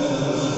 Senhor.